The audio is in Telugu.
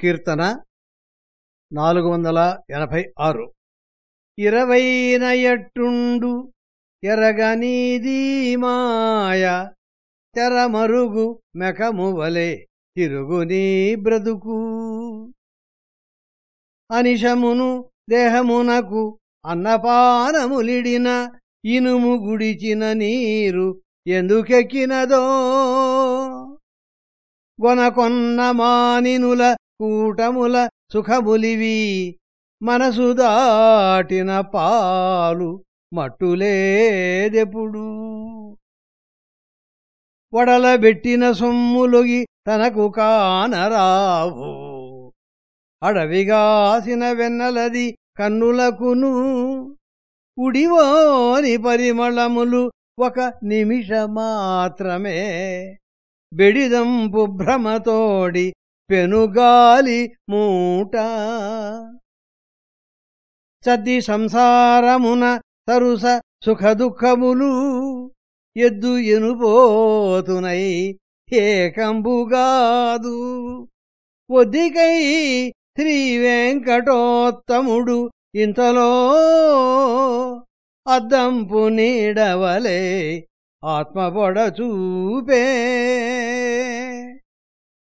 కీర్తన నాలుగు వందల ఎనభై ఆరు. ఇరవైన ఎట్టుండు ఎరగనీదీ మాయ తెరమరుగు మెకమువలే తిరుగునీ బ్రతుకు. అనిశమును దేహమునకు అన్నపానములిడిన ఇనుము గుడిచిన నీరు ఎందుకెక్కినదో? గొనకొన్న మానినుల కూటముల సుఖములివి మనసు దాటిన పాలు మట్టులేదెప్పుడు? వడలబెట్టిన సొమ్ములొగి తనకు కానరావు. అడవిగాసిన వెన్నలది కన్నులకును ఉడివోని పరిమళములు ఒక నిమిష మాత్రమే బెడిదంపు భ్రమతోడి పెనుగాలి మూట. చద్ది సంసారమున తరుస సుఖదుఖములు ఎద్దు ఎనుపోతునై ఏకంబుగాదు ఒదికై శ్రీ వెంకటోత్తముడు ఇంతలో అద్దంపు నీడవలే ఆత్మపొడ చూపే.